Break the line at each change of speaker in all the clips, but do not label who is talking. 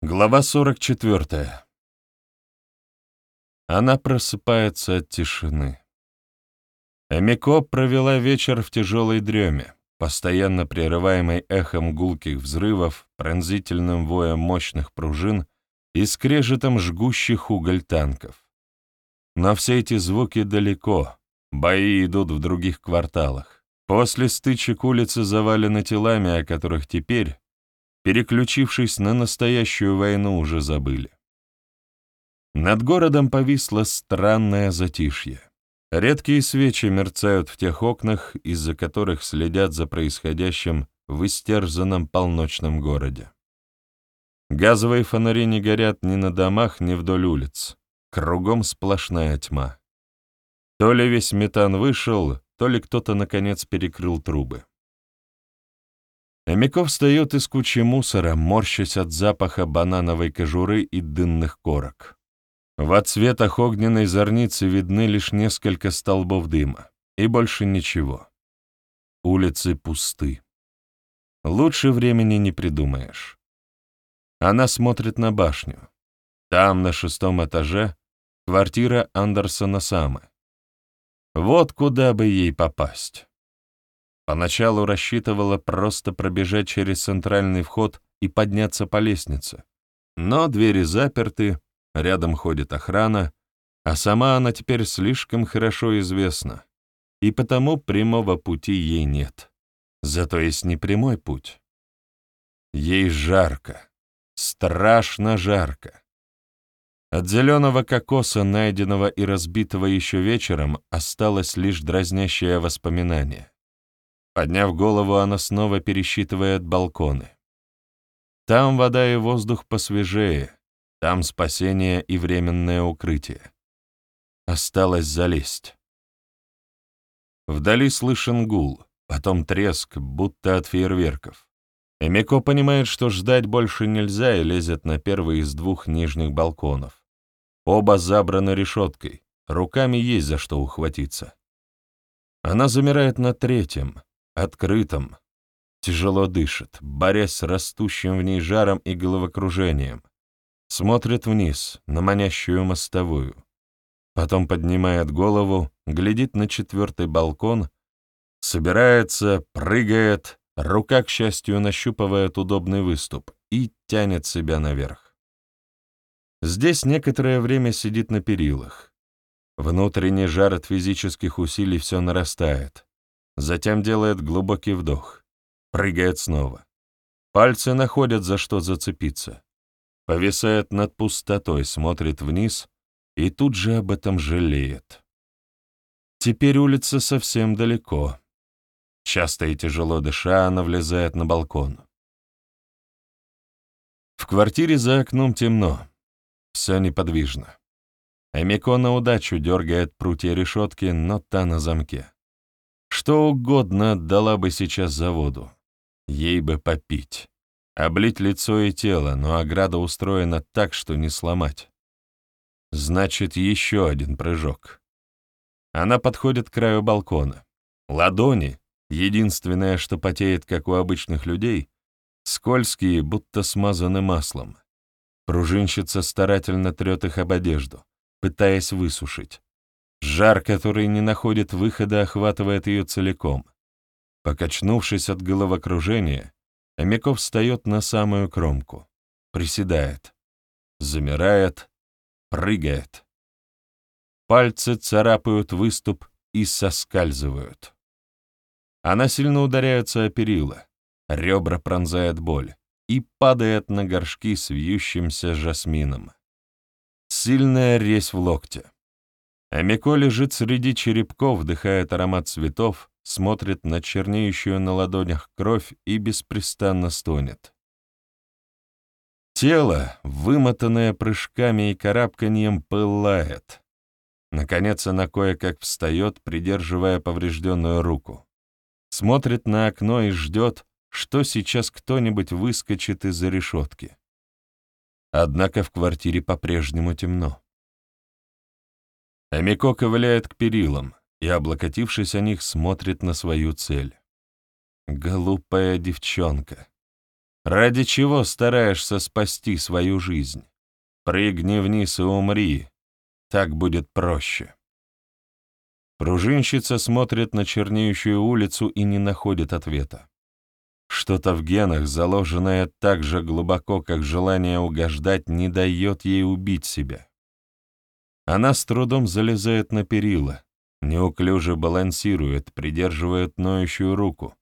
Глава 44. Она просыпается от тишины. Эмико провела вечер в тяжелой дреме, постоянно прерываемой эхом гулких взрывов, пронзительным воем мощных пружин и скрежетом жгущих уголь танков. Но все эти звуки далеко, бои идут в других кварталах. После стычек улицы завалены телами, о которых теперь, переключившись на настоящую войну, уже забыли. Над городом повисло странное затишье. Редкие свечи мерцают в тех окнах, из-за которых следят за происходящим в истерзанном полночном городе. Газовые фонари не горят ни на домах, ни вдоль улиц. Кругом сплошная тьма. То ли весь метан вышел, то ли кто-то, наконец, перекрыл трубы. Хомяков встает из кучи мусора, морщась от запаха банановой кожуры и дынных корок. В отсветах огненной зорницы видны лишь несколько столбов дыма, и больше ничего. Улицы пусты. Лучше времени не придумаешь. Она смотрит на башню. Там, на шестом этаже, квартира Андерсона Самы. Вот куда бы ей попасть. Поначалу рассчитывала просто пробежать через центральный вход и подняться по лестнице. Но двери заперты, рядом ходит охрана, а сама она теперь слишком хорошо известна, и потому прямого пути ей нет. Зато есть непрямой путь. Ей жарко, страшно жарко. От зеленого кокоса, найденного и разбитого еще вечером, осталось лишь дразнящее воспоминание. Подняв голову, она снова пересчитывает балконы. Там вода и воздух посвежее, там спасение и временное укрытие. Осталось залезть. Вдали слышен гул, потом треск, будто от фейерверков. Эмико понимает, что ждать больше нельзя, и лезет на первый из двух нижних балконов. Оба забраны решеткой, руками есть за что ухватиться. Она замирает на третьем, открытом, тяжело дышит, борясь с растущим в ней жаром и головокружением, смотрит вниз, на манящую мостовую, потом поднимает голову, глядит на четвертый балкон, собирается, прыгает, рука, к счастью, нащупывает удобный выступ и тянет себя наверх. Здесь некоторое время сидит на перилах. Внутренний жар от физических усилий все нарастает. Затем делает глубокий вдох. Прыгает снова. Пальцы находят за что зацепиться. Повисает над пустотой, смотрит вниз и тут же об этом жалеет. Теперь улица совсем далеко. Часто и тяжело дыша, она влезает на балкон. В квартире за окном темно. Все неподвижно. Эмико на удачу дергает прутья решетки, но та на замке. Что угодно отдала бы сейчас заводу. Ей бы попить. Облить лицо и тело, но ограда устроена так, что не сломать. Значит, еще один прыжок. Она подходит к краю балкона. Ладони, единственное, что потеет, как у обычных людей, скользкие, будто смазаны маслом. Пружинщица старательно трет их об одежду, пытаясь высушить. Жар, который не находит выхода, охватывает ее целиком. Покачнувшись от головокружения, Хомяков встает на самую кромку, приседает, замирает, прыгает. Пальцы царапают выступ и соскальзывают. Она сильно ударяется о перила, ребра пронзает боль и падает на горшки с вьющимся жасмином. Сильная резь в локте. Амико лежит среди черепков, вдыхает аромат цветов, смотрит на чернеющую на ладонях кровь и беспрестанно стонет. Тело, вымотанное прыжками и карабканьем, пылает. Наконец она кое-как встает, придерживая поврежденную руку. Смотрит на окно и ждет, что сейчас кто-нибудь выскочит из-за решетки. Однако в квартире по-прежнему темно. Амико ковыляет к перилам и, облокотившись о них, смотрит на свою цель. Глупая девчонка. Ради чего стараешься спасти свою жизнь? Прыгни вниз и умри. Так будет проще. Пружинщица смотрит на чернеющую улицу и не находит ответа. Что-то в генах, заложенное так же глубоко, как желание угождать, не дает ей убить себя. Она с трудом залезает на перила, неуклюже балансирует, придерживает ноющую руку,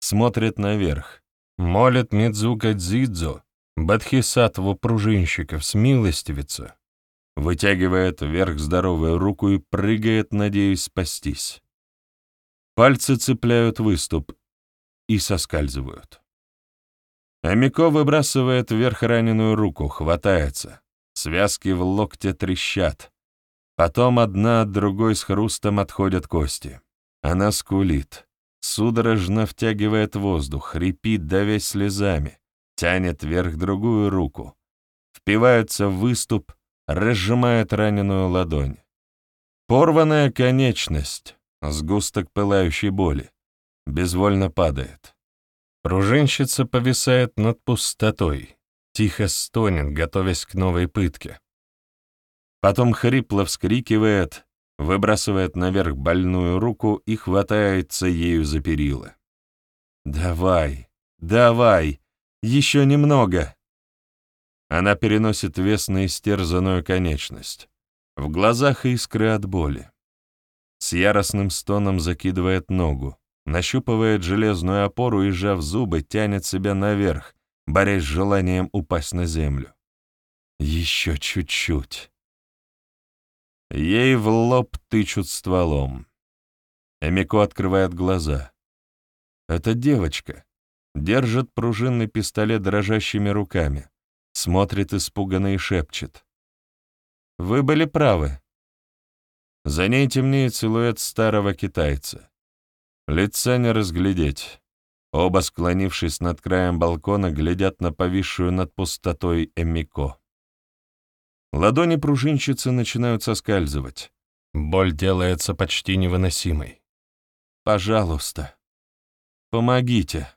смотрит наверх, молит Мидзука Дзидзо, Бадхисатву пружинщиков, смилостивиться, вытягивает вверх здоровую руку и прыгает, надеясь спастись. Пальцы цепляют выступ и соскальзывают. Амико выбрасывает вверх раненую руку, хватается. Связки в локте трещат. Потом одна от другой с хрустом отходят кости. Она скулит, судорожно втягивает воздух, хрипит, давясь слезами, тянет вверх другую руку, впивается в выступ, разжимает раненую ладонь. Порванная конечность, сгусток пылающей боли, безвольно падает. Пружинщица повисает над пустотой, тихо стонет, готовясь к новой пытке. Потом хрипло вскрикивает, выбрасывает наверх больную руку и хватается ею за перила. «Давай, давай, еще немного!» Она переносит вес на истерзанную конечность. В глазах искры от боли. С яростным стоном закидывает ногу, нащупывает железную опору и, сжав зубы, тянет себя наверх, борясь с желанием упасть на землю. Еще чуть-чуть. Ей в лоб тычут стволом. Эмико открывает глаза. Это девочка. Держит пружинный пистолет дрожащими руками. Смотрит испуганно и шепчет. «Вы были правы». За ней темнеет силуэт старого китайца. Лица не разглядеть. Оба, склонившись над краем балкона, глядят на повисшую над пустотой Эмико. Ладони пружинщицы начинают соскальзывать. Боль делается почти невыносимой. «Пожалуйста, помогите».